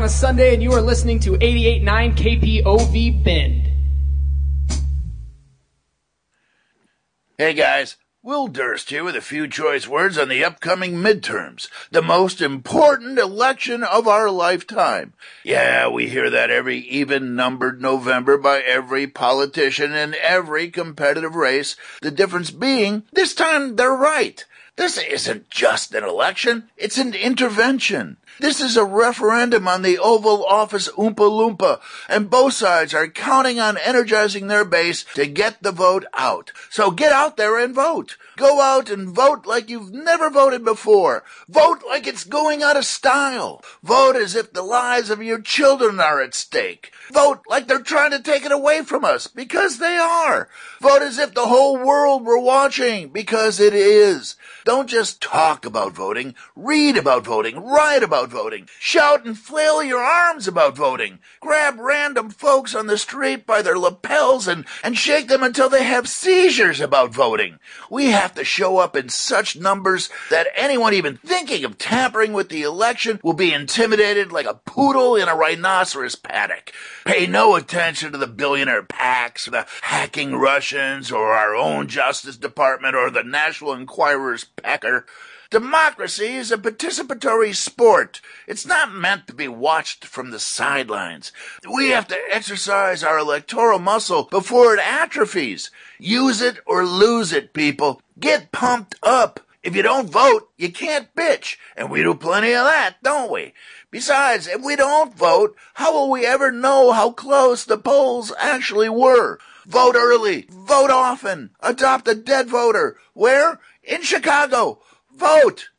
on a Sunday, and you are listening to 88.9 KPOV Bend. Hey guys, Will Durst here with a few choice words on the upcoming midterms, the most important election of our lifetime. Yeah, we hear that every even numbered November by every politician in every competitive race. The difference being, this time they're right. This isn't just an election, it's an intervention. This is a referendum on the Oval Office Oompa Loompa, and both sides are counting on energizing their base to get the vote out. So get out there and vote. Go out and vote like you've never voted before. Vote like it's going out of style. Vote as if the lives of your children are at stake. Vote like they're trying to take it away from us, because they are. Vote as if the whole world were watching, because it is. Don't just talk about voting, read about voting, write about voting, shout and flail your arms about voting, grab random folks on the street by their lapels and, and shake them until they have seizures about voting. We have to show up in such numbers that anyone even thinking of tampering with the election will be intimidated like a poodle in a rhinoceros paddock. Pay no attention to the billionaire PACs, the hacking Russians, or our own Justice Department, or the National Enquirer's pecker. Democracy is a participatory sport. It's not meant to be watched from the sidelines. We have to exercise our electoral muscle before it atrophies. Use it or lose it, people. Get pumped up. If you don't vote, you can't bitch. And we do plenty of that, don't we? Besides, if we don't vote, how will we ever know how close the polls actually were? Vote early. Vote often. Adopt a dead voter. Where? In Chicago. Vote!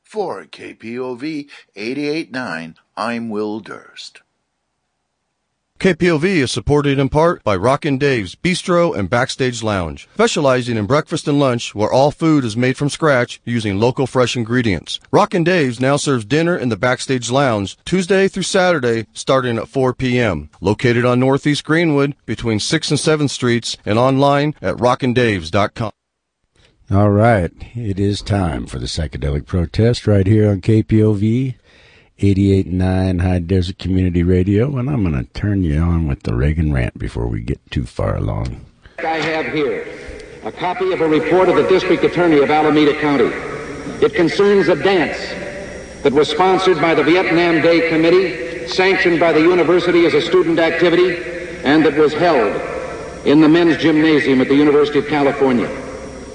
For KPOV 88.9, I'm Will Durst. KPOV is supported in part by Rockin' Dave's Bistro and Backstage Lounge, specializing in breakfast and lunch where all food is made from scratch using local fresh ingredients. Rockin' Dave's now serves dinner in the Backstage Lounge Tuesday through Saturday starting at 4 p.m. Located on Northeast Greenwood between 6th and 7th Streets and online at rockindaves.com. All right, it is time for the psychedelic protest right here on KPOV 88.9 High Desert Community Radio, and I'm going to turn you on with the Reagan rant before we get too far along. I have here a copy of a report of the District Attorney of Alameda County. It concerns a dance that was sponsored by the Vietnam Day Committee, sanctioned by the university as a student activity, and that was held in the men's gymnasium at the University of California.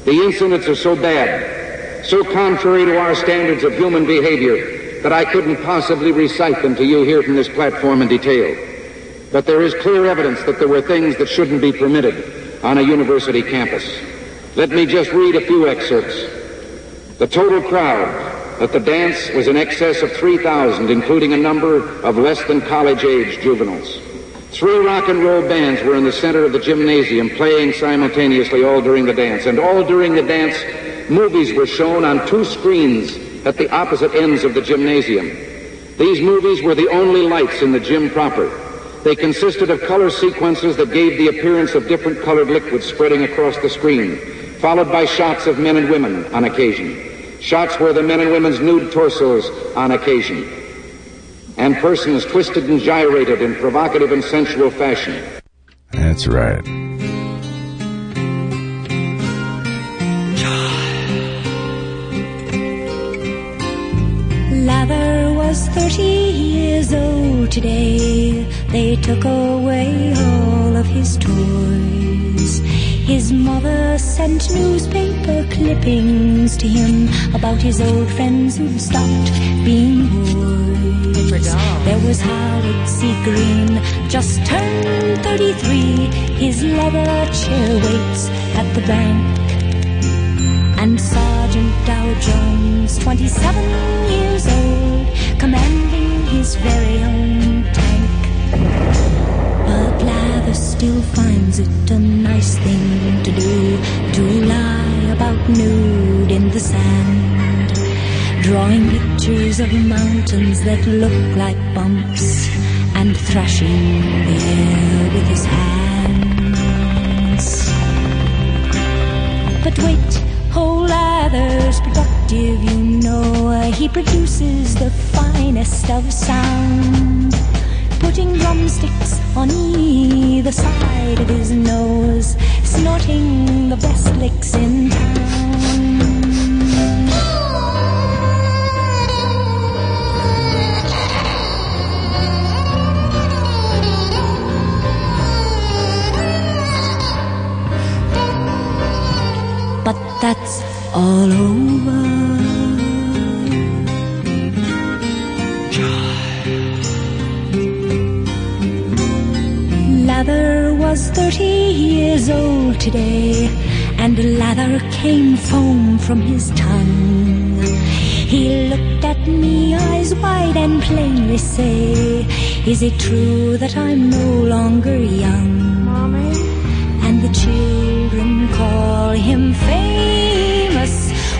The incidents are so bad, so contrary to our standards of human behavior, that I couldn't possibly recite them to you here from this platform in detail. But there is clear evidence that there were things that shouldn't be permitted on a university campus. Let me just read a few excerpts. The total crowd at the dance was in excess of 3,000, including a number of less than college age juveniles. Three rock and roll bands were in the center of the gymnasium playing simultaneously all during the dance. And all during the dance, movies were shown on two screens at the opposite ends of the gymnasium. These movies were the only lights in the gym proper. They consisted of color sequences that gave the appearance of different colored liquids spreading across the screen, followed by shots of men and women on occasion, shots where the men and women's nude torsos on occasion, and persons twisted and gyrated in provocative and sensual fashion. That's right. Lather was 30 years old today. They took away all of his toys. His mother sent newspaper clippings to him about his old friends who'd stopped being boys. There was Howard C. Green, just turned 33. His leather chair waits at the bank. And Sergeant Dow Jones, 27 years old, commanding his very own tank. Still finds it a nice thing to do to lie about nude in the sand. drawing pictures of mountains that look like bumps, and thrashing the air with his hands. But wait, whole lather's productive, you know. He produces the finest of sound, putting drumsticks on either side of his nose, snorting the best licks in town. But that's all over. Was thirty years old today, and the lather came foam from his tongue. He looked at me, eyes wide, and plainly say, Is it true that I'm no longer young? Mommy? And the children call him famous,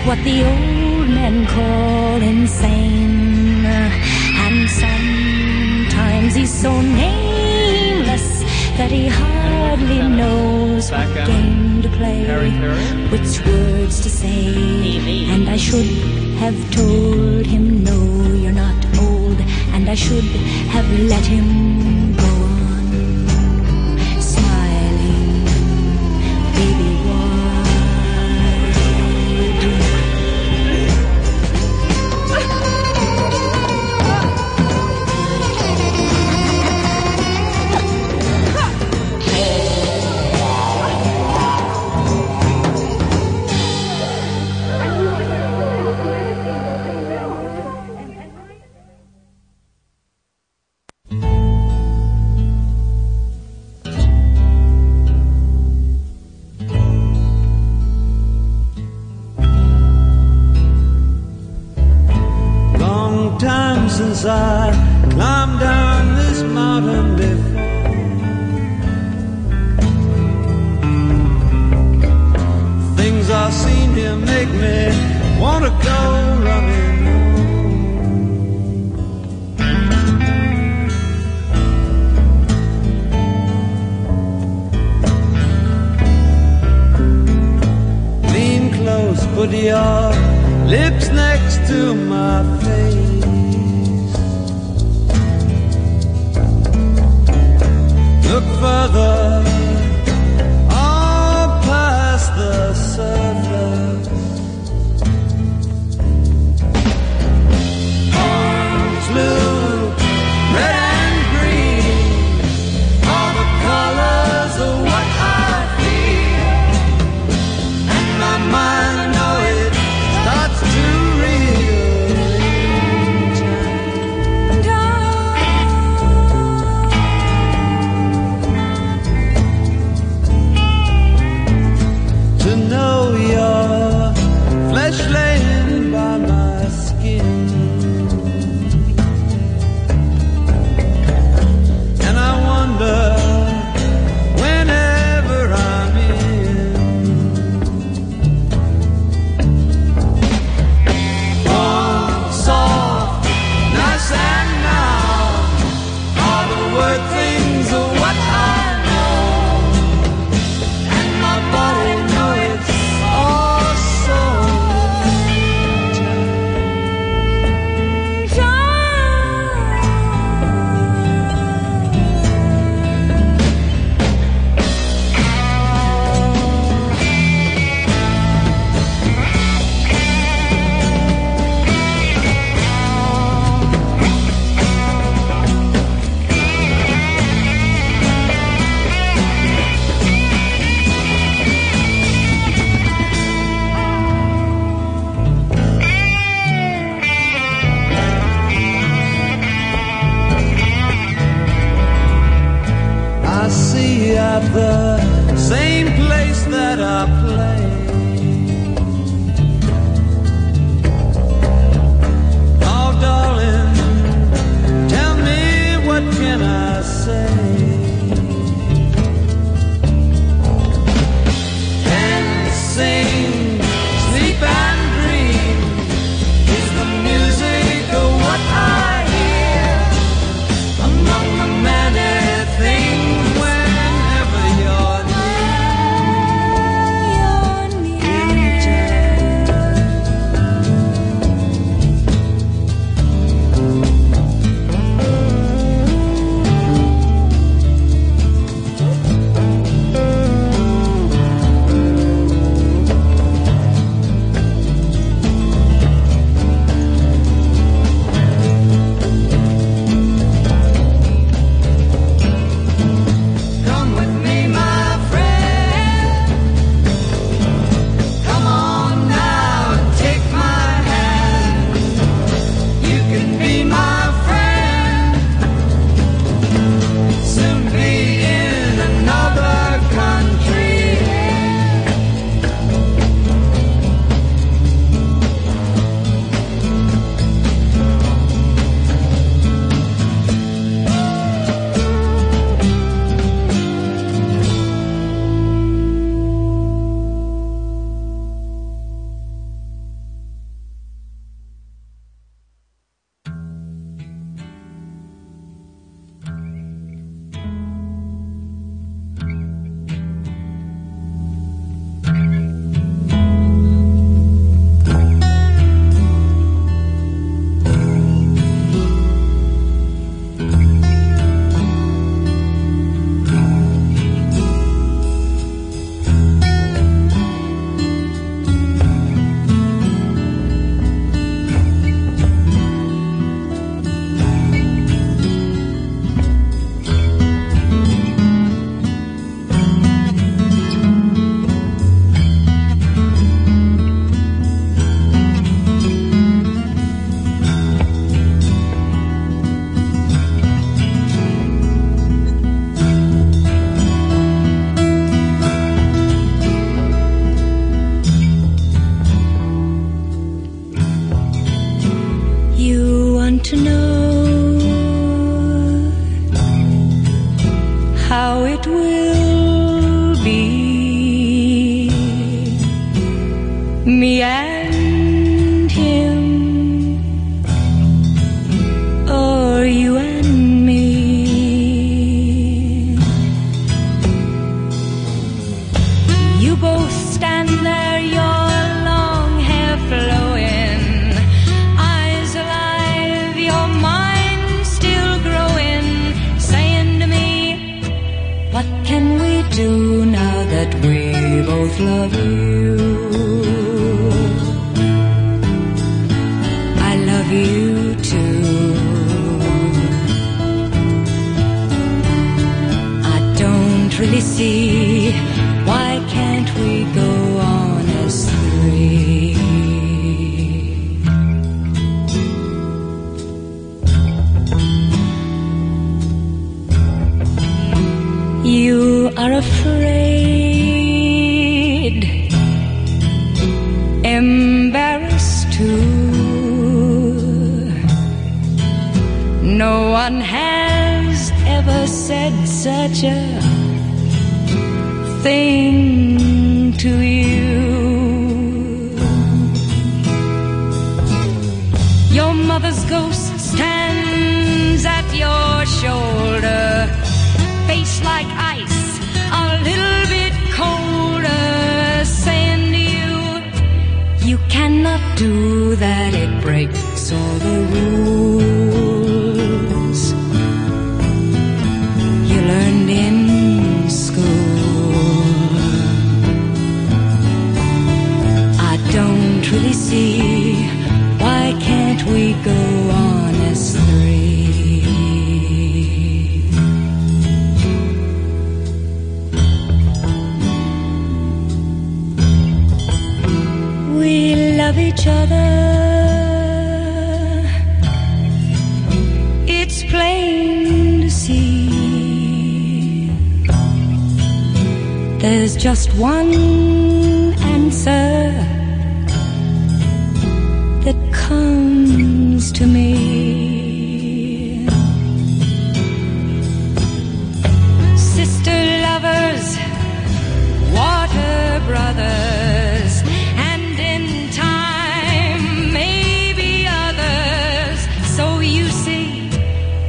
what the old men call insane. And sometimes he's so nameless that he hardly knows what game to play, which words to say. And I should have told him, no, you're not old, and I should have let him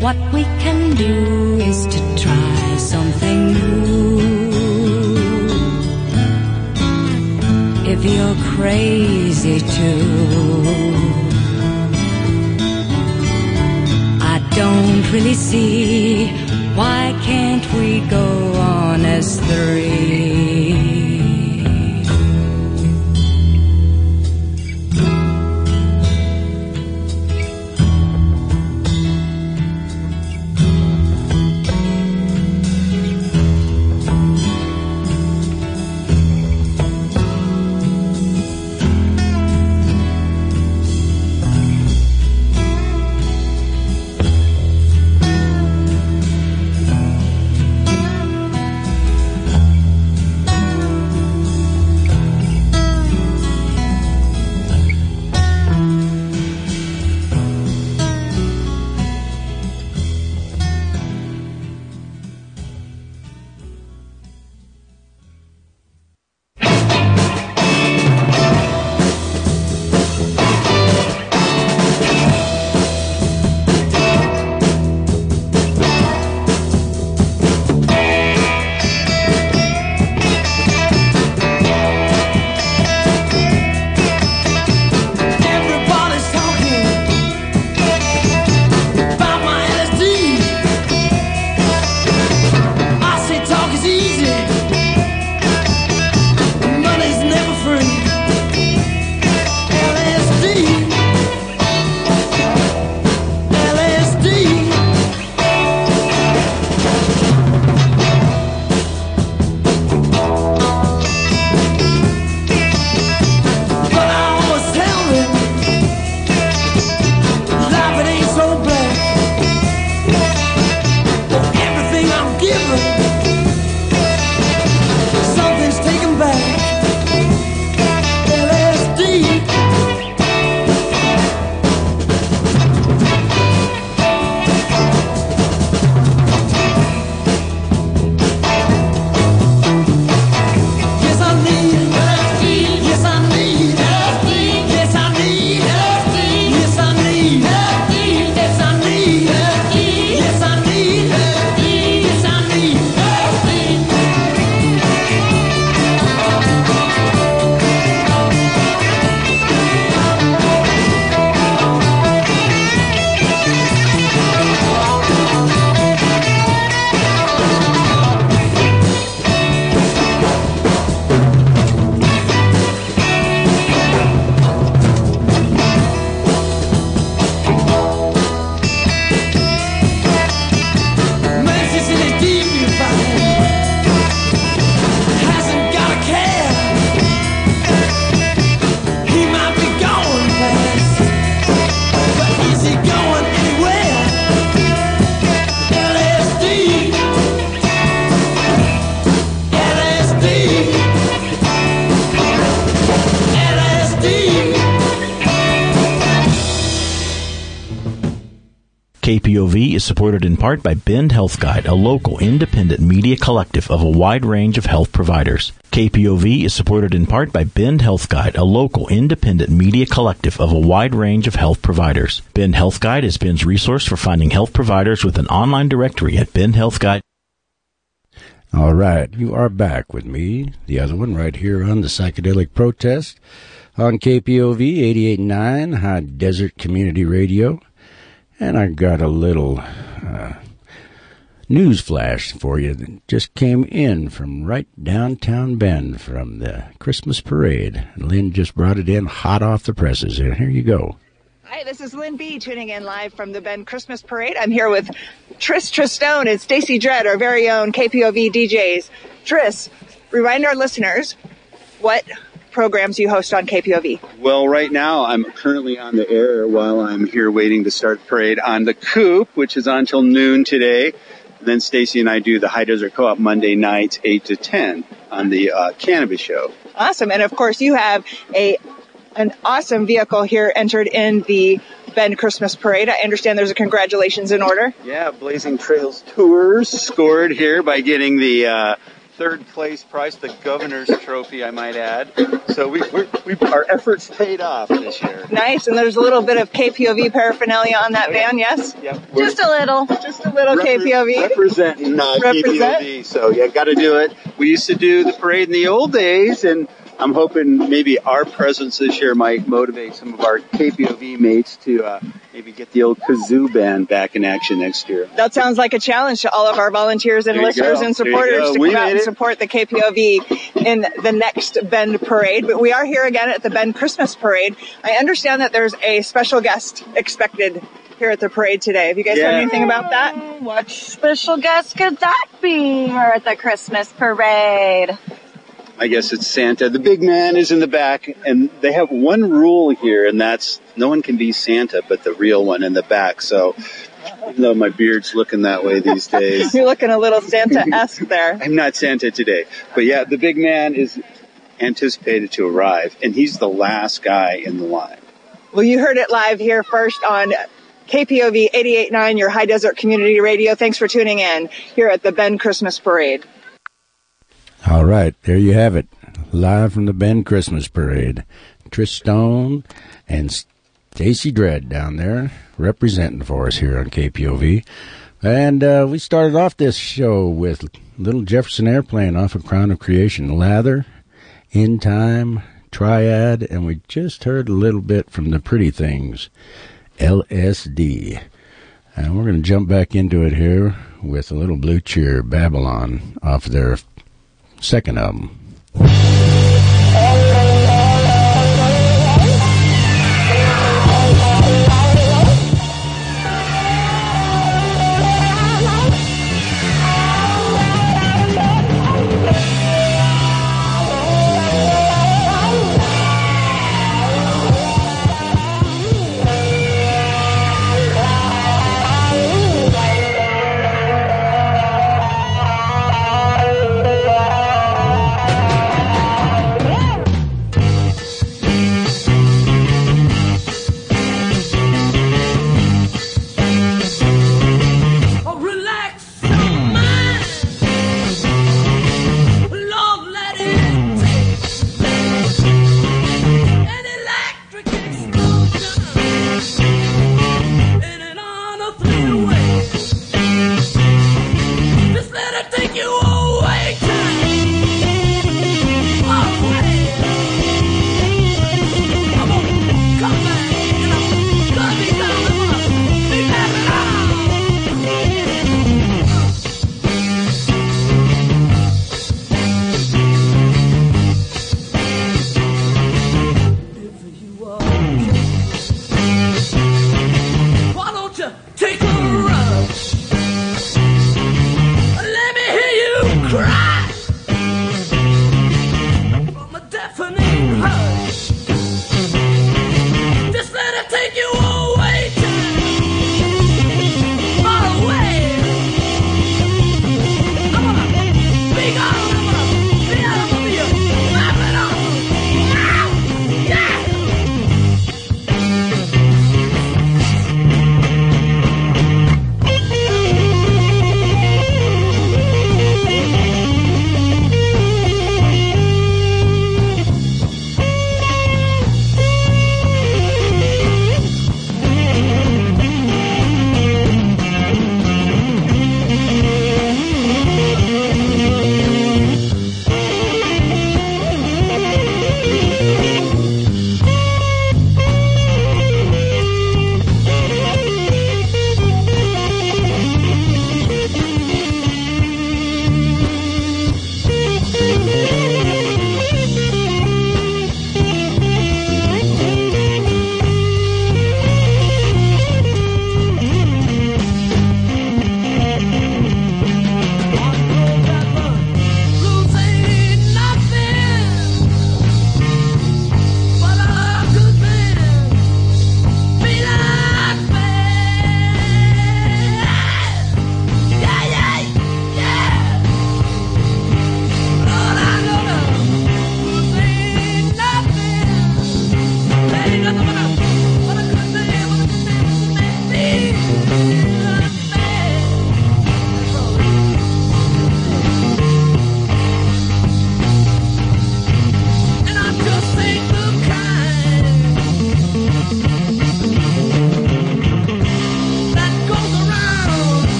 What we can do is to try something new. If you're crazy too, I don't really see why can't we go on as three. Is supported in part by Bend Health Guide, a local independent media collective of a wide range of health providers. KPOV is supported in part by Bend Health Guide, a local independent media collective of a wide range of health providers. Bend Health Guide is Bend's resource for finding health providers with an online directory at Bend Health Guide. All right, you are back with me, the other one, right here on the Psychedelic Protest on KPOV 88.9 High Desert Community Radio. And I got a little uh, news flash for you that just came in from right downtown Bend from the Christmas parade. Lynn just brought it in hot off the presses. And here you go. Hi, this is Lynn B tuning in live from the Bend Christmas Parade. I'm here with Tris Tristone and Stacy Dredd, our very own KPOV DJs. Tris, remind our listeners what programs you host on KPOV? Well, right now I'm currently on the air while I'm here waiting to start the parade on the Coop, which is on till noon today. Then Stacy and I do the High Desert Co-op Monday nights, 8 to 10 on the uh, Cannabis Show. Awesome. And of course you have a an awesome vehicle here entered in the Bend Christmas Parade. I understand there's a congratulations in order. Yeah, Blazing Trails Tours scored here by getting the uh, third place prize, the governor's trophy, I might add. So we, we, our efforts paid off this year. Nice, and there's a little bit of KPOV paraphernalia on that van, yes? Yep. Just a little, just a little Repre- KPOV. Representing uh, Represent. KPOV, so yeah, got to do it. We used to do the parade in the old days, and I'm hoping maybe our presence this year might motivate some of our KPOV mates to uh, maybe get the old kazoo band back in action next year. That sounds like a challenge to all of our volunteers and listeners go. and supporters to We come out made and it. support the KPOV in the next Bend Parade. But we are here again at the Bend Christmas Parade. I understand that there's a special guest expected here at the parade today. Have you guys heard anything about that? What special guest could that be here at the Christmas parade? I guess it's Santa. The big man is in the back, and they have one rule here, and that's no one can be Santa but the real one in the back. So, even though my beard's looking that way these days, You're looking a little Santa-esque there. I'm not Santa today. But yeah, the big man is anticipated to arrive, and he's the last guy in the line. Well, you heard it live here first on KPOV 88.9, your high desert community radio. Thanks for tuning in here at the Bend Christmas Parade. All right, there you have it. Live from the Bend Christmas Parade. Trish Stone and Stacy Dredd down there representing for us here on KPOV. And uh, we started off this show with Little Jefferson Airplane off of Crown of Creation, Lather, In Time, Triad, and we just heard a little bit from the Pretty Things, LSD. And we're going to jump back into it here with a little Blue Cheer, Babylon, off their second album. It take you away,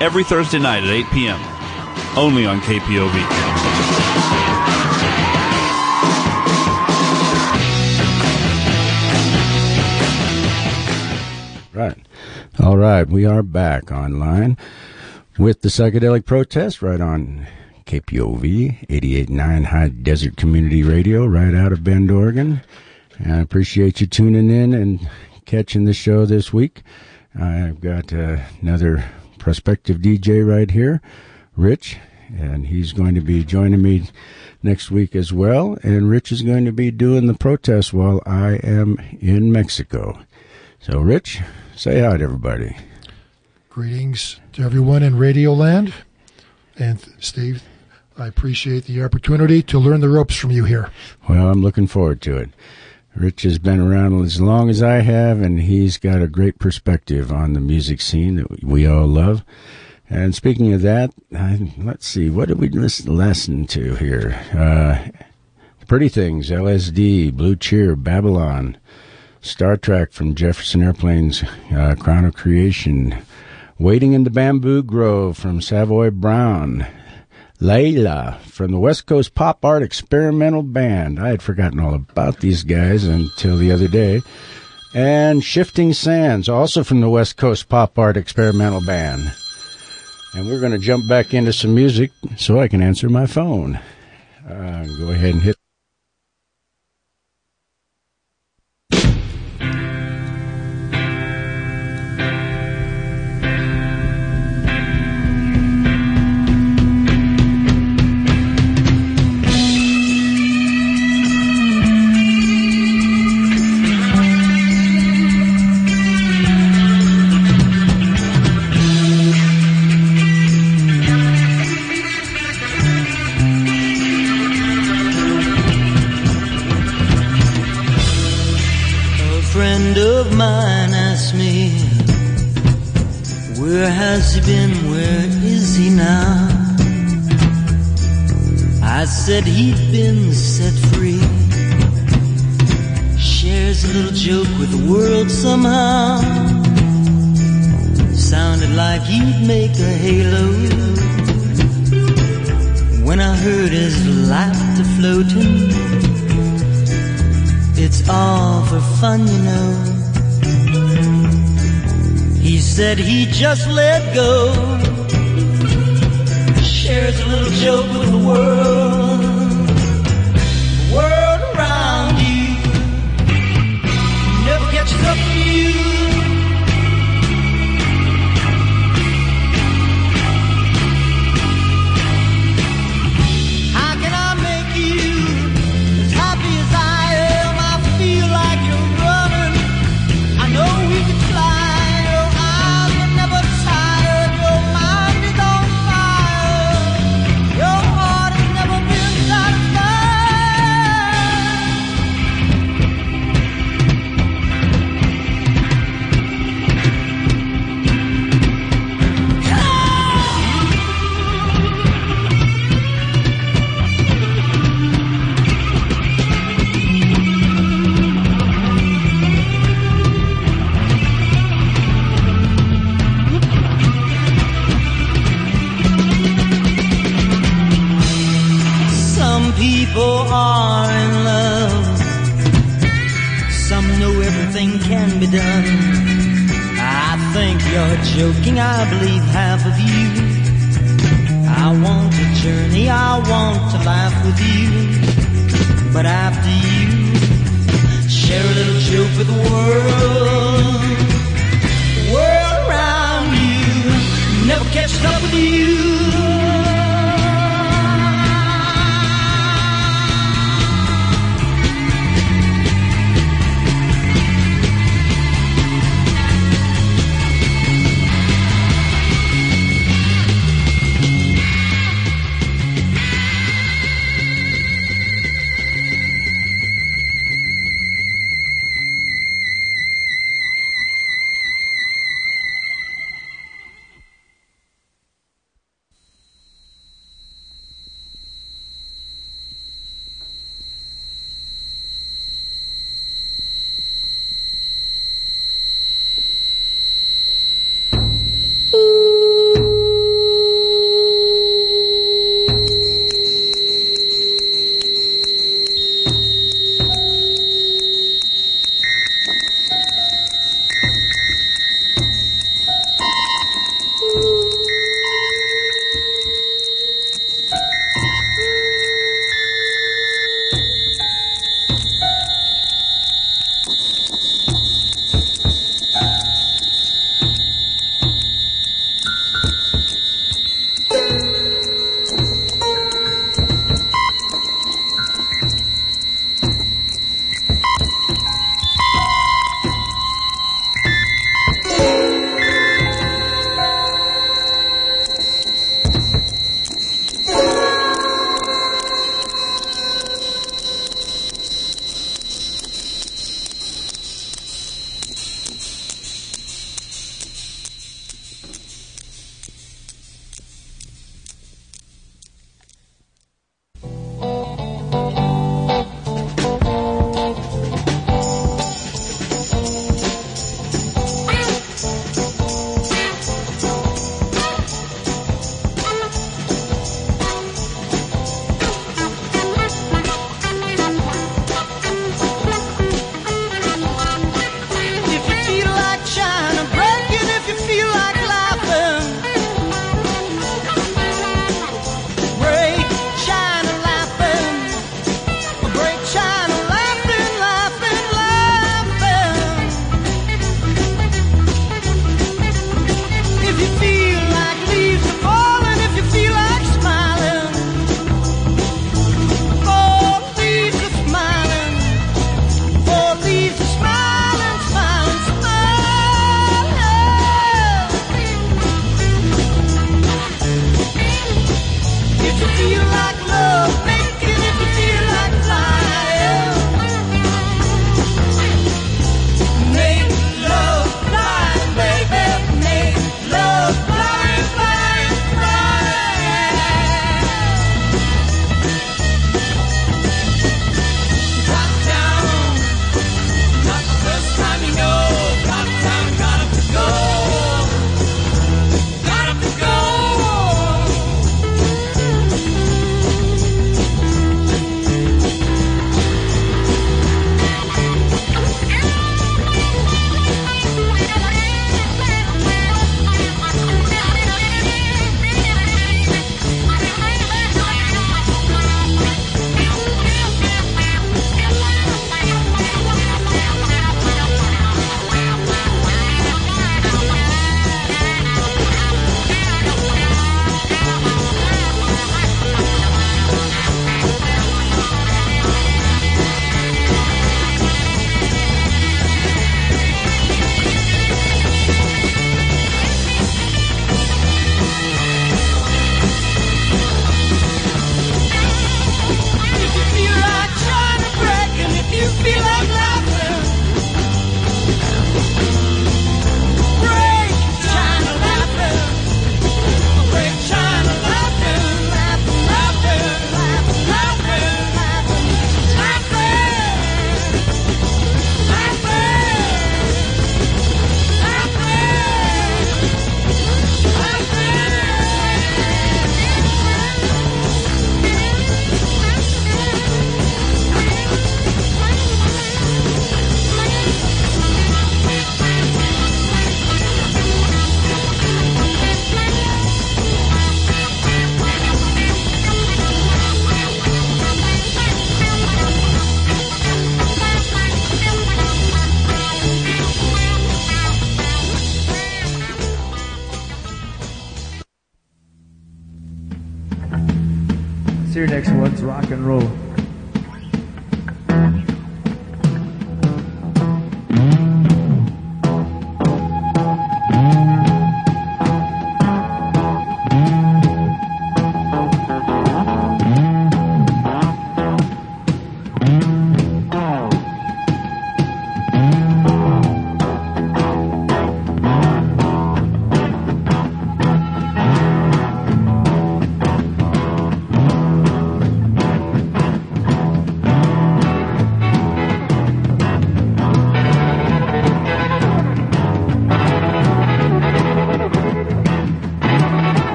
every Thursday night at 8 p.m. Only on KPOV. Right. All right. We are back online with the psychedelic protest right on KPOV 88.9 High Desert Community Radio right out of Bend, Oregon. And I appreciate you tuning in and catching the show this week. I've got uh, another prospective DJ right here, Rich, and he's going to be joining me next week as well. And Rich is going to be doing the protest while I am in Mexico. So, Rich, say hi to everybody. Greetings to everyone in Radio Land. And Steve, I appreciate the opportunity to learn the ropes from you here. Well, I'm looking forward to it. Rich has been around as long as I have, and he's got a great perspective on the music scene that we all love. And speaking of that, I, let's see, what did we listen, listen to here? Uh, Pretty Things, LSD, Blue Cheer, Babylon, Star Track from Jefferson Airplane's uh, Crown of Creation, Waiting in the Bamboo Grove from Savoy Brown, Layla from the West Coast Pop Art Experimental Band. I had forgotten all about these guys until the other day. And Shifting Sands, also from the West Coast Pop Art Experimental Band. And we're going to jump back into some music so I can answer my phone. Uh, go ahead and hit. Rock and roll.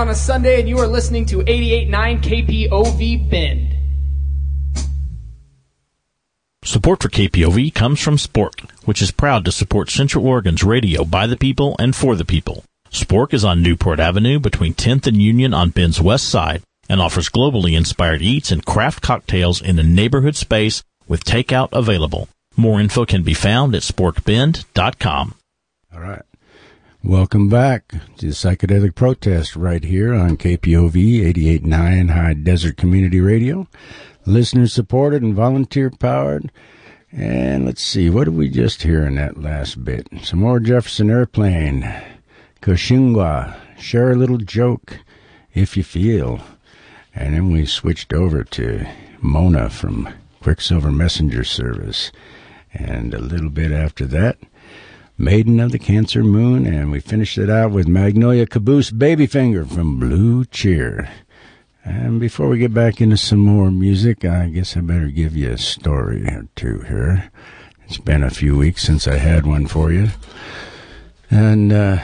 On a Sunday, and you are listening to 88.9 KPOV Bend. Support for KPOV comes from Spork, which is proud to support Central Oregon's radio by the people and for the people. Spork is on Newport Avenue between 10th and Union on Bend's west side and offers globally inspired eats and craft cocktails in a neighborhood space with takeout available. More info can be found at sporkbend.com. All right. Welcome back to the Psychedelic Protest right here on KPOV 88.9 High Desert Community Radio. Listener supported and volunteer powered. And let's see, what did we just hear in that last bit? Some more Jefferson Airplane. Koshingwa. Share a little joke if you feel. And then we switched over to Mona from Quicksilver Messenger Service. And a little bit after that, Maiden of the Cancer Moon, and we finished it out with Magnolia Caboose Babyfinger from Blue Cheer. And before we get back into some more music, I guess I better give you a story or two here. It's been a few weeks since I had one for you. And, uh,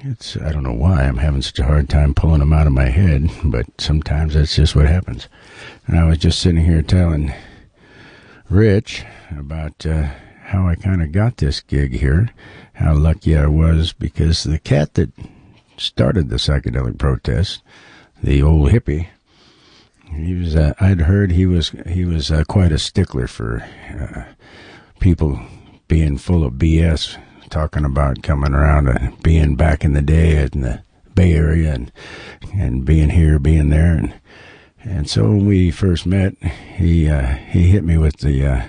it's, I don't know why I'm having such a hard time pulling them out of my head, but sometimes that's just what happens. And I was just sitting here telling Rich about, uh, how I kind of got this gig here, how lucky I was because the cat that started the psychedelic protest, the old hippie, he was. Uh, I'd heard he was he was uh, quite a stickler for uh, people being full of BS, talking about coming around and being back in the day in the Bay Area and and being here, being there, and and so when we first met, he uh, he hit me with the uh,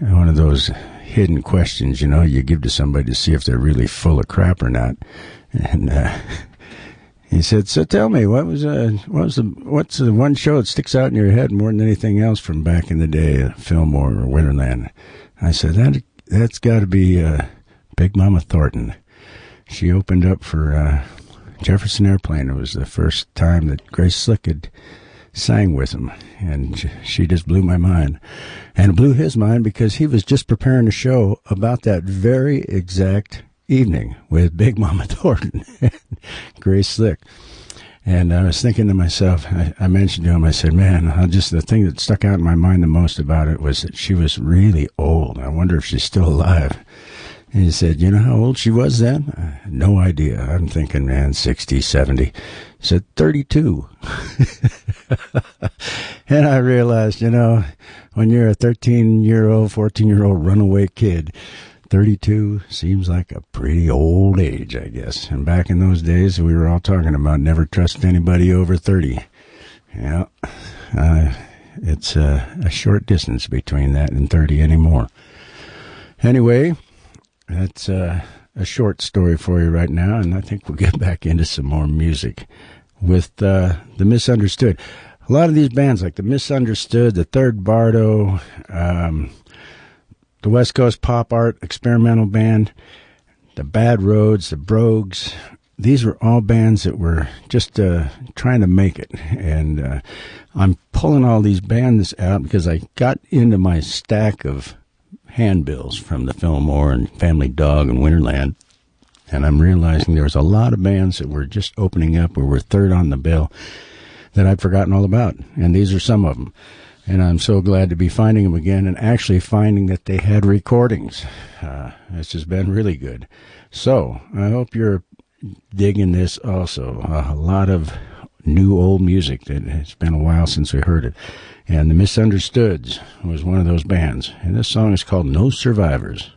one of those hidden questions, you know, you give to somebody to see if they're really full of crap or not. And uh, he said, "So tell me, what was uh, what was the what's the one show that sticks out in your head more than anything else from back in the day, uh, Fillmore or Winterland?" I said, "That that's got to be uh, Big Mama Thornton. She opened up for uh, Jefferson Airplane. It was the first time that Grace Slick had." Sang with him, and she just blew my mind. And blew his mind because he was just preparing a show about that very exact evening with Big Mama Thornton, and Grace Slick. And I was thinking to myself, I, I mentioned to him, I said, man, I just the thing that stuck out in my mind the most about it was that she was really old. I wonder if she's still alive. And he said, You know how old she was then? Uh, no idea. I'm thinking, man, 60, 70. Said, 32. and I realized, you know, when you're a 13 year old, 14 year old runaway kid, 32 seems like a pretty old age, I guess. And back in those days, we were all talking about never trust anybody over 30. Yeah. Uh, it's uh, a short distance between that and 30 anymore. Anyway, that's uh, a short story for you right now, and I think we'll get back into some more music with uh, the Misunderstood. A lot of these bands, like the Misunderstood, the Third Bardo, um, the West Coast Pop Art Experimental Band, the Bad Roads, the Brogues, these were all bands that were just uh, trying to make it. And uh, I'm pulling all these bands out because I got into my stack of handbills from the Fillmore and Family Dog and Winterland. And I'm realizing there was a lot of bands that were just opening up or were third on the bill that I'd forgotten all about. And these are some of them. And I'm so glad to be finding them again and actually finding that they had recordings. Uh, it's just been really good. So I hope you're digging this also. Uh, a lot of new old music that it's been a while since we heard it. And the Misunderstoods was one of those bands. And this song is called No Survivors.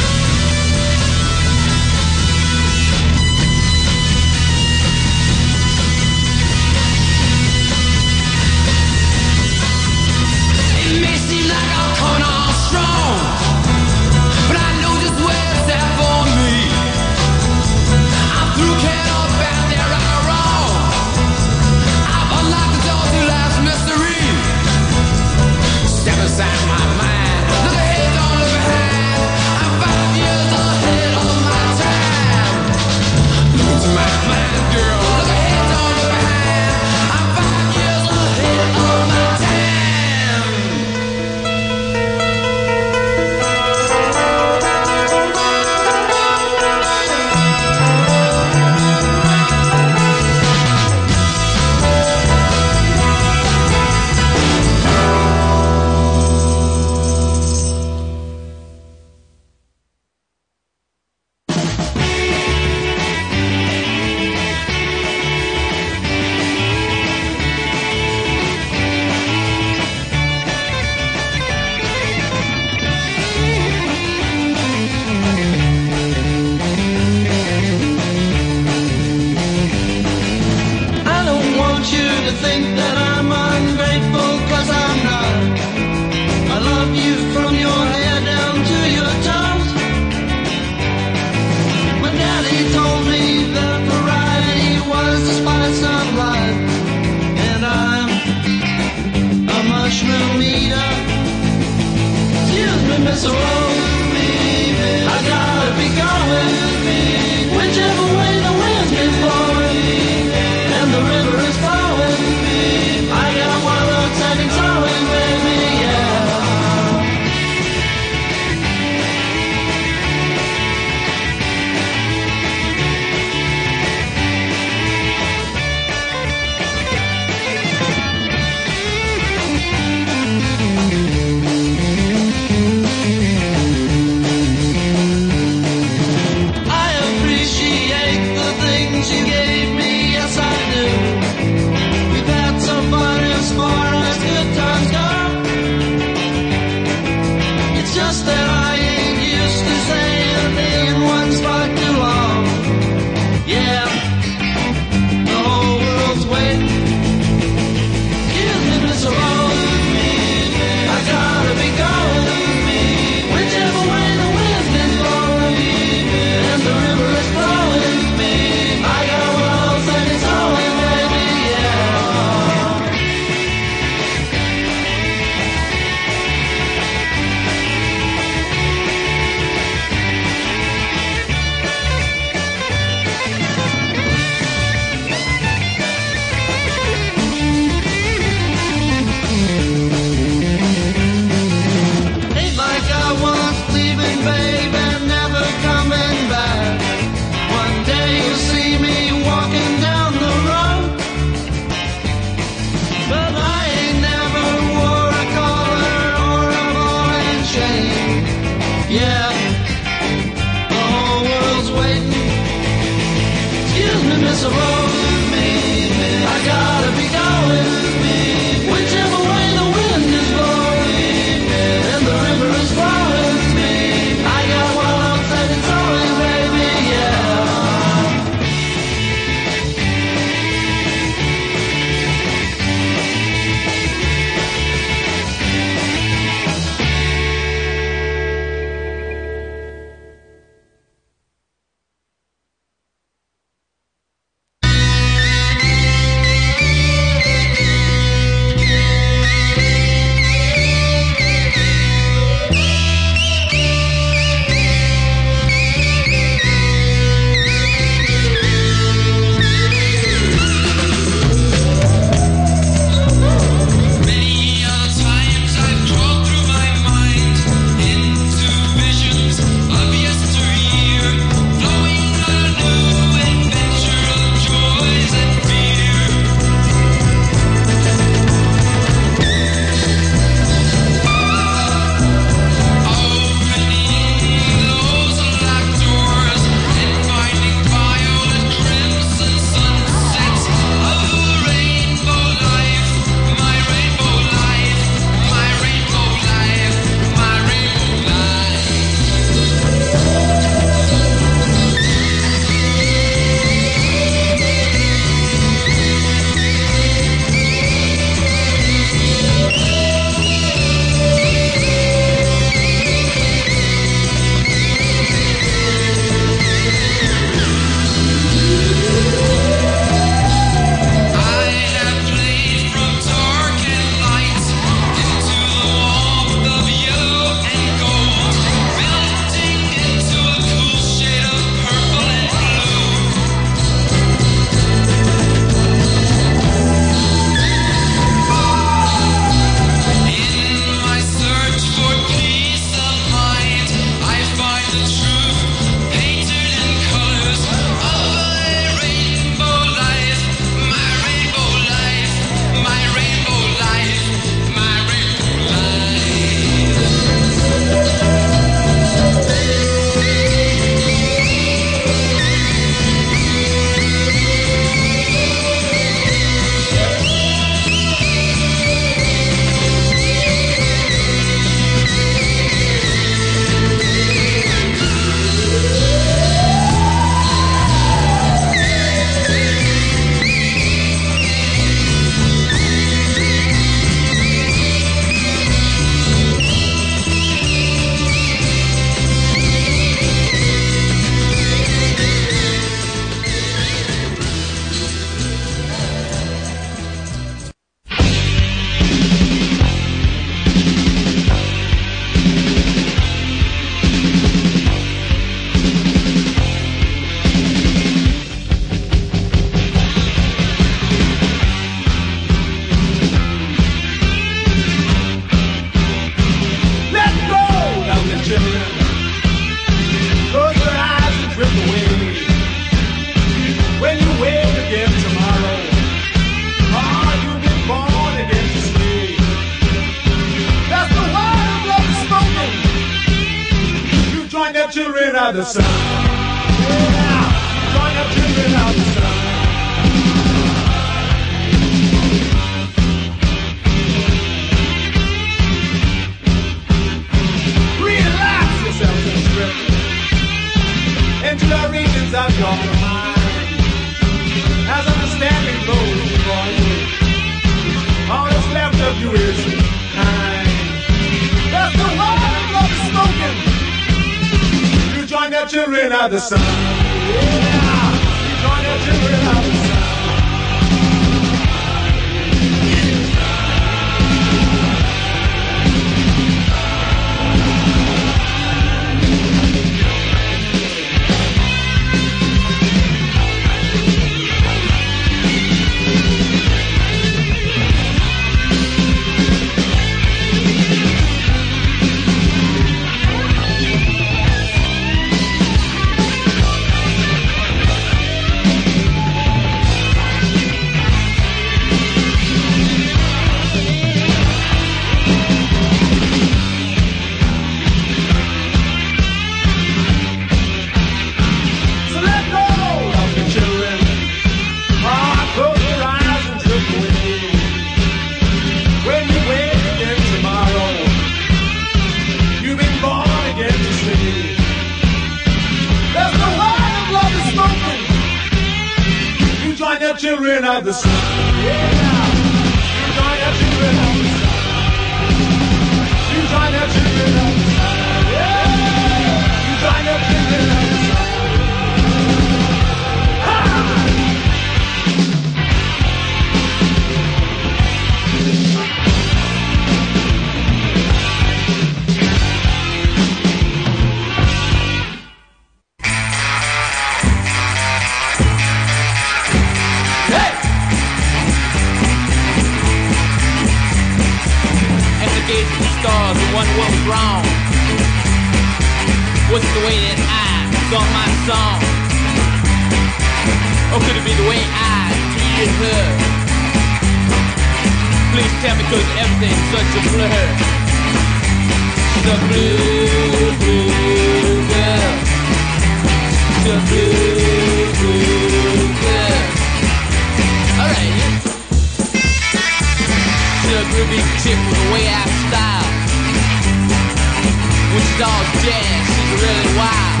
She's all she's really wild.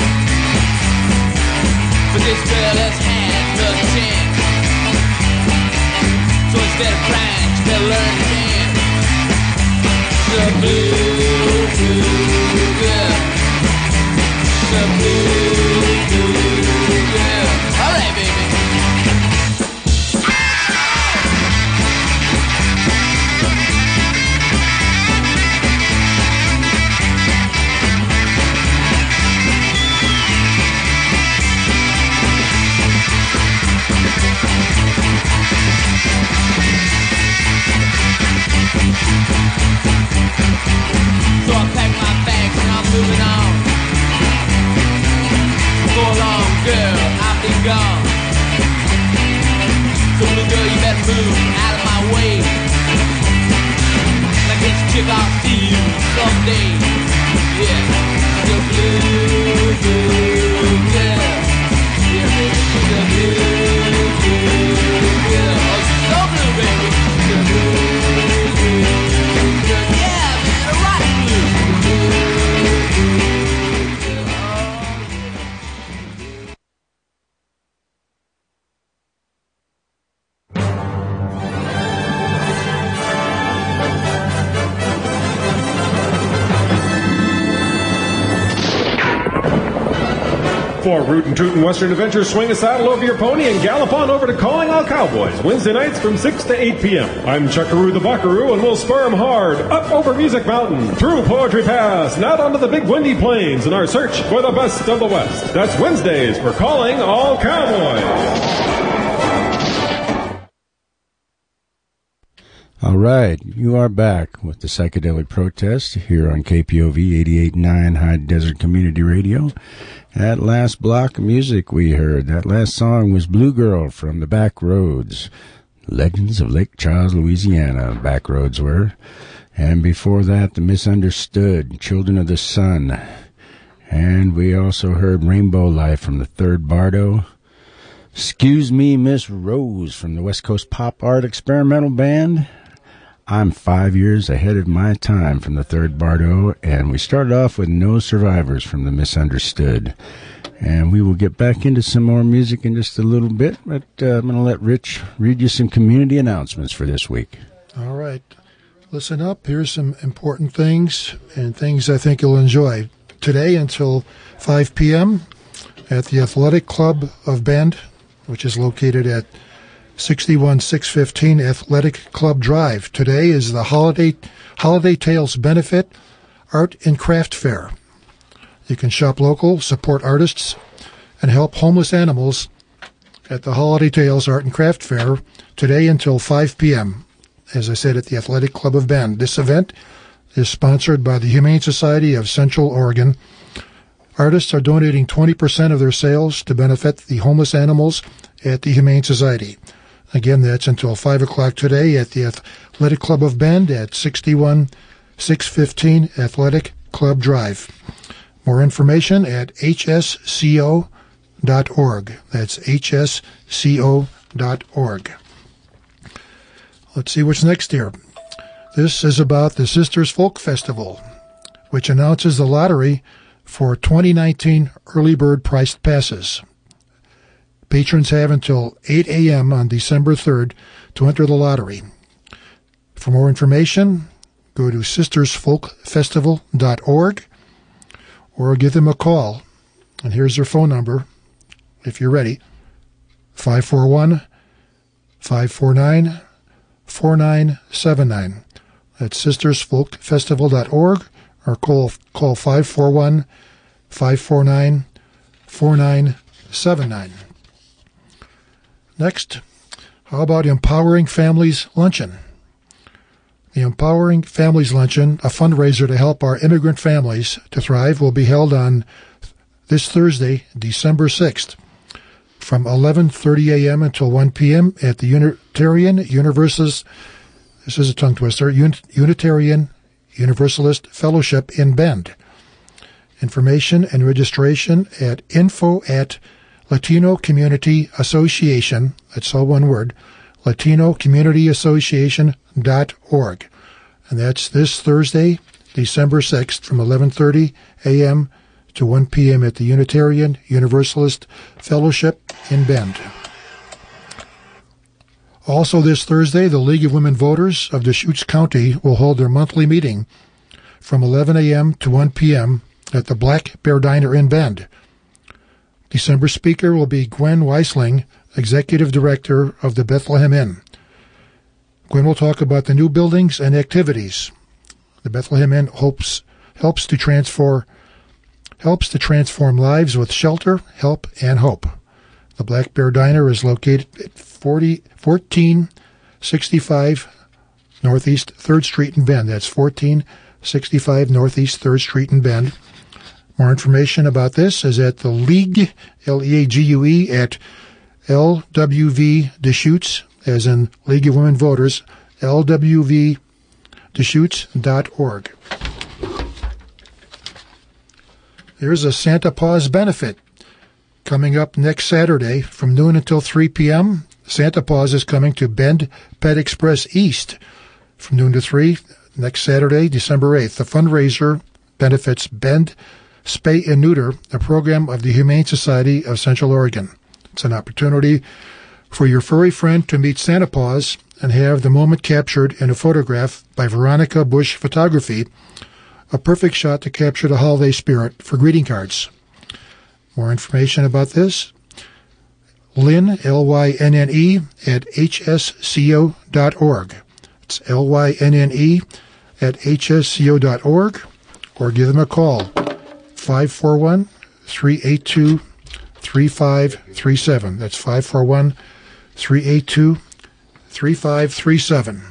But this girl has had her chance. So instead of crying, she better learn to dance. A blue, blue girl. A blue, gone. So blue girl, you better move out of my way. And I guess chick, I'll see you someday. Yeah, the blue, blue girl. Yeah, baby, blue, oh, blue girl. Oh, she's so blue, baby. The blue, For Rootin' Tootin' Western Adventures, swing a saddle over your pony and gallop on over to Calling All Cowboys, Wednesday nights from 6 to 8 p.m. I'm Chuckaroo the Buckaroo, and we'll spur 'em hard up over Music Mountain, through Poetry Pass, and out onto the big windy plains in our search for the best of the West. That's Wednesdays for Calling All Cowboys. All right, you are back with the Psychedelic Protest here on KPOV 88.9 High Desert Community Radio. That last block of music we heard, that last song was Blue Girl from the Bad Roads. Legends of Lake Charles, Louisiana, Bad Roads were. And before that, The Misunderstood, Children of the Sun. And we also heard Rainbow Life from the Third Bardo. Excuse me, Miss Rose from the West Coast Pop Art Experimental Band. I'm five years ahead of my time from the Third Bardo, and we started off with No Survivors from the Misunderstood. And we will get back into some more music in just a little bit, but uh, I'm going to let Rich read you some community announcements for this week. All right. Listen up. Here's some important things and things I think you'll enjoy. Today until 5 p.m. at the Athletic Club of Bend, which is located at 61615 Athletic Club Drive. Today is the Holiday Holiday Tales Benefit Art and Craft Fair. You can shop local, support artists, and help homeless animals at the Holiday Tales Art and Craft Fair today until 5 p.m. As I said, at the Athletic Club of Bend. This event is sponsored by the Humane Society of Central Oregon. Artists are donating 20% of their sales to benefit the homeless animals at the Humane Society. Again, that's until 5 o'clock today at the Athletic Club of Bend at 61 615 Athletic Club Drive. More information at hsco.org. That's hsco.org. Let's see what's next here. This is about the Sisters Folk Festival, which announces the lottery for 2019 early bird priced passes. Patrons have until 8 a.m. on December 3rd to enter the lottery. For more information, go to sistersfolkfestival.org or give them a call. And here's their phone number if you're ready 541 549 4979. That's sistersfolkfestival.org or call, call 541 549 4979. Next, how about Empowering Families Luncheon? The Empowering Families Luncheon, a fundraiser to help our immigrant families to thrive, will be held on this Thursday, December 6th, from 11:30 a.m. until 1 p.m. at the Unitarian Universalist. This is a tongue twister. Unitarian Universalist Fellowship in Bend. Information and registration at info at Latino Community Association. That's all one word. Latino Community Association org, and that's this Thursday, December 6th from 11:30 a.m. to 1 p.m. at the Unitarian Universalist Fellowship in Bend. Also this Thursday, the League of Women Voters of Deschutes County will hold their monthly meeting from 11 a.m. to 1 p.m. at the Black Bear Diner in Bend. December speaker will be Gwen Wysling, Executive Director of the Bethlehem Inn. Gwen will talk about the new buildings and activities. The Bethlehem Inn hopes helps to transform helps to transform lives with shelter, help, and hope. The Black Bear Diner is located at 40, 1465 Northeast 3rd Street in Bend. That's 1465 Northeast 3rd Street in Bend. More information about this is at the League, L-E-A-G-U-E, at LWV Deschutes as in League of Women Voters, lwvdeschutes.org. There's a Santa Paws benefit coming up next Saturday from noon until 3 p.m. Santa Paws is coming to Bend Pet Express East from noon to 3 next Saturday, December 8th. The fundraiser benefits Bend Spay and Neuter, a program of the Humane Society of Central Oregon. It's an opportunity for your furry friend to meet Santa Paws and have the moment captured in a photograph by Veronica Bush Photography, a perfect shot to capture the holiday spirit for greeting cards. More information about this, Lynn, L-Y-N-N-E, at hsco.org. It's L-Y-N-N-E at hsco.org, or give them a call, 541 382 3537. That's 541 382 3537.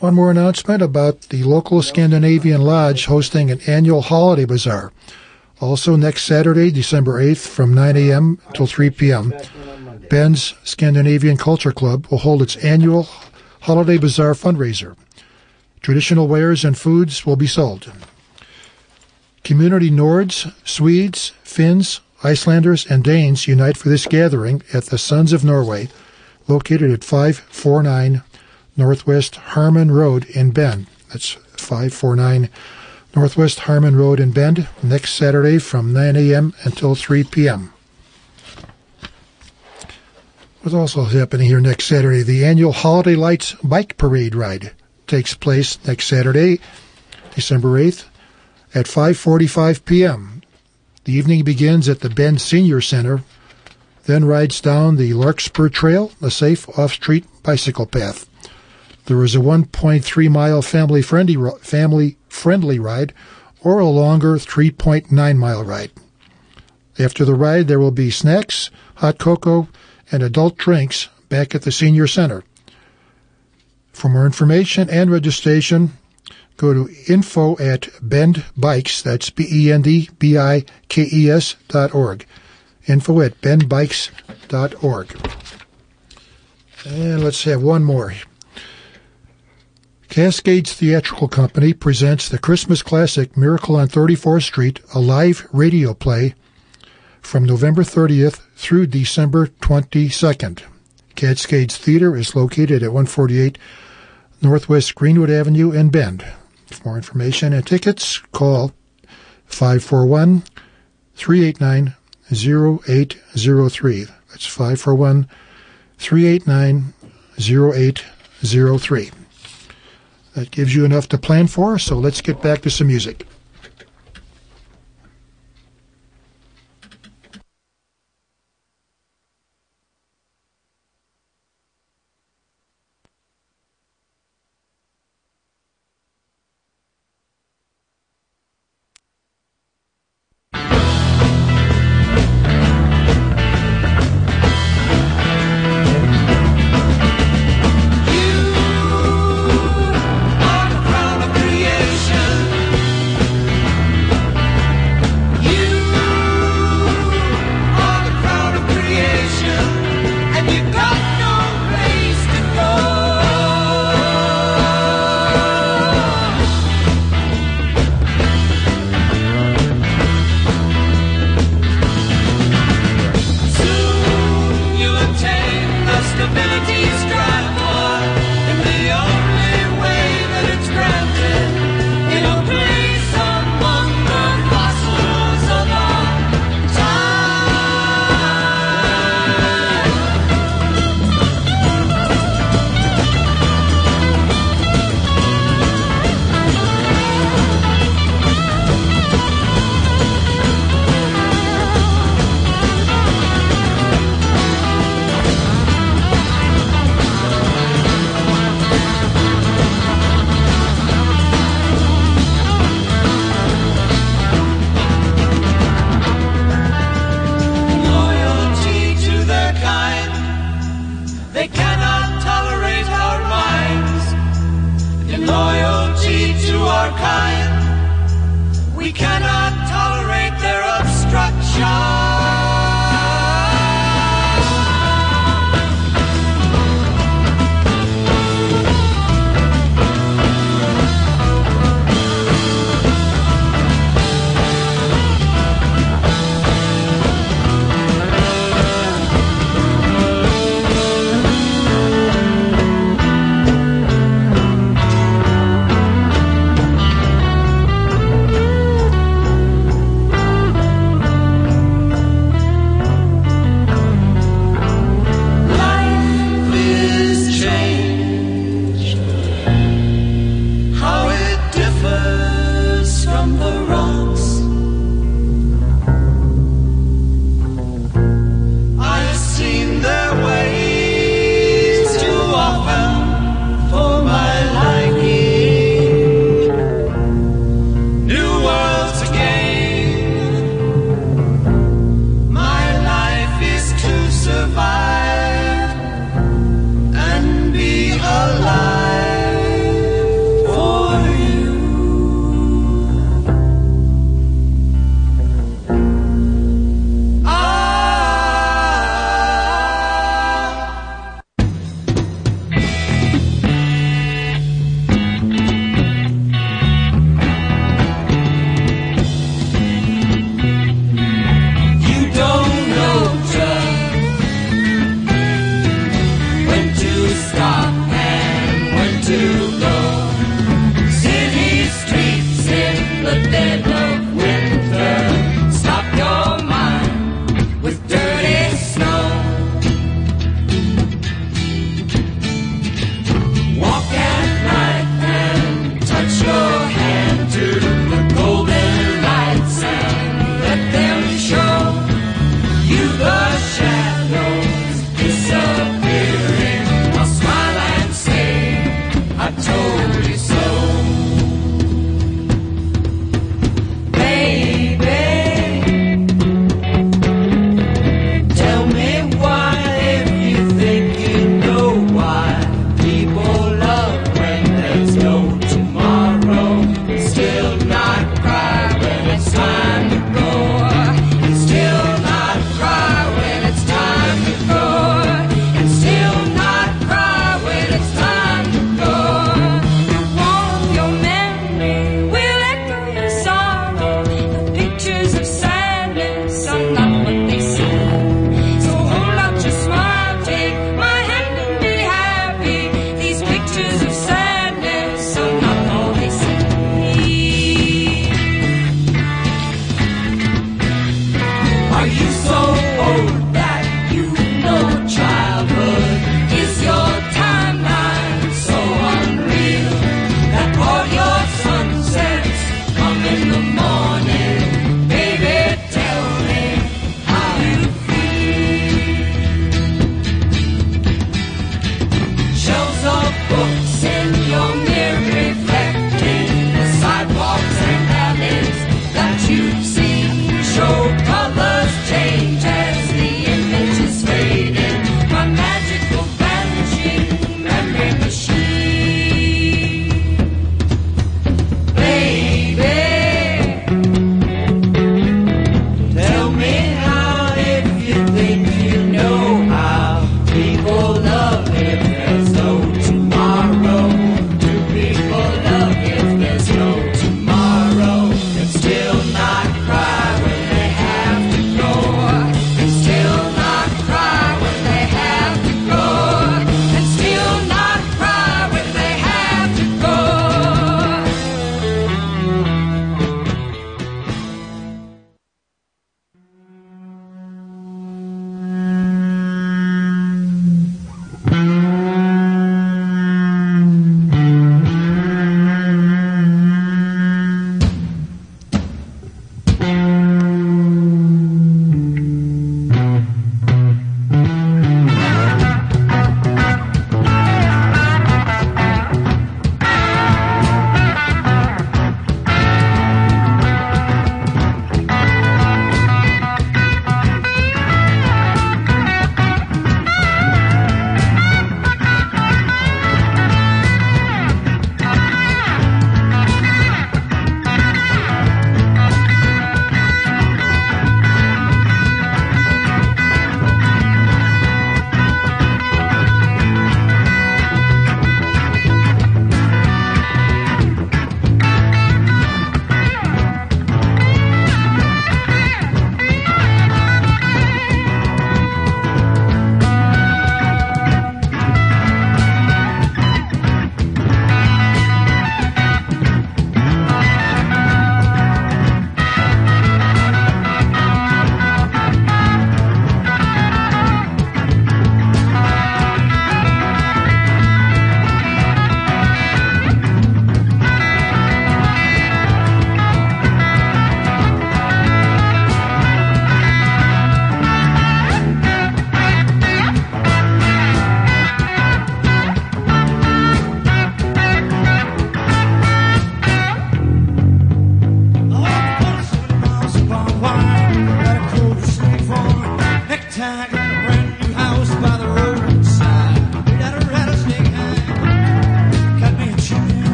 One more announcement about the local Scandinavian Lodge hosting an annual holiday bazaar. Also, next Saturday, December 8th, from 9 a.m. till 3 p.m., Bend's Scandinavian Culture Club will hold its annual holiday bazaar fundraiser. Traditional wares and foods will be sold. Community Nords, Swedes, Finns, Icelanders, and Danes unite for this gathering at the Sons of Norway, located at 549 Northwest Harmon Road in Bend. That's 549 Northwest Harmon Road in Bend, next Saturday from 9 a.m. until 3 p.m. What's also happening here next Saturday? The annual Holiday Lights Bike Parade Ride takes place next Saturday, December 8th, at 5:45 p.m. The evening begins at the Bend Senior Center, then rides down the Larkspur Trail, a safe off-street bicycle path. There is a 1.3 mile family friendly family friendly ride, or a longer 3.9 mile ride. After the ride, there will be snacks, hot cocoa, and adult drinks back at the senior center. For more information and registration, go to info at bendbikes, that's B-E-N-D-B-I-K-E-S dot org. Info at bendbikes dot org. And let's have one more. Cascades Theatrical Company presents the Christmas classic Miracle on 34th Street, a live radio play from November 30th through December 22nd. Cascades Theater is located at 148 Northwest Greenwood Avenue in Bend. For more information and tickets, call 541 389 0803. That's 541 389 0803. That gives you enough to plan for, so let's get back to some music.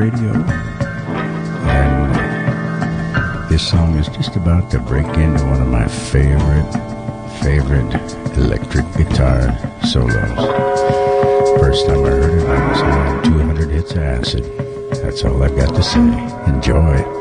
Radio. This song is just about to break into one of my favorite, favorite electric guitar solos. First time I heard it, I was on 200 hits of acid. That's all I've got to say. Enjoy.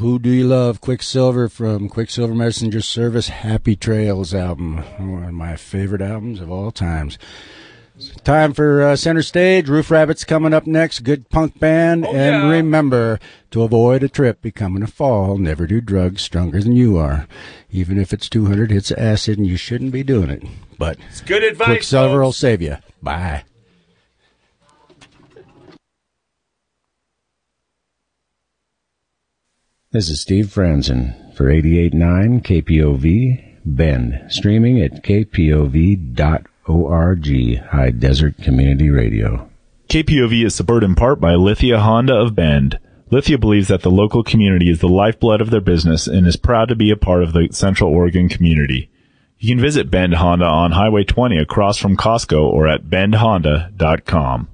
Who Do You Love Quicksilver from Quicksilver Messenger Service Happy Trails album. One of my favorite albums of all times. Time for uh, center stage. Roof Rabbits coming up next. Good punk band. and remember to avoid a trip becoming a fall. Never do drugs stronger than you are. Even if it's 200 hits of acid and you shouldn't be doing it. But It's good advice. Quicksilver will save you. Bye. This is Steve Franzen for 88.9 KPOV Bend, streaming at kpov.org, High Desert Community Radio. KPOV is supported in part by Lithia Honda of Bend. Lithia believes that the local community is the lifeblood of their business and is proud to be a part of the Central Oregon community. You can visit Bend Honda on Highway 20 across from Costco or at bendhonda.com.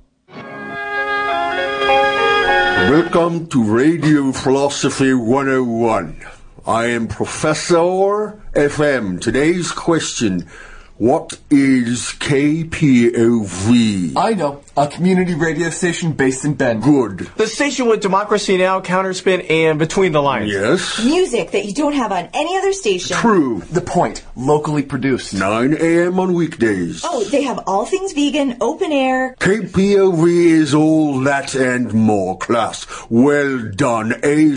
Welcome to Radio Philosophy 101. I am Professor FM. Today's question What is KPOV? I know. A community radio station based in Bend. Good. The station with Democracy Now!, Counterspin, and Between the Lines. Yes. Music that you don't have on any other station. True. The point. Locally produced. 9 a.m. on weekdays. Oh, they have all things vegan, open air. KPOV is all that and more class. Well done. A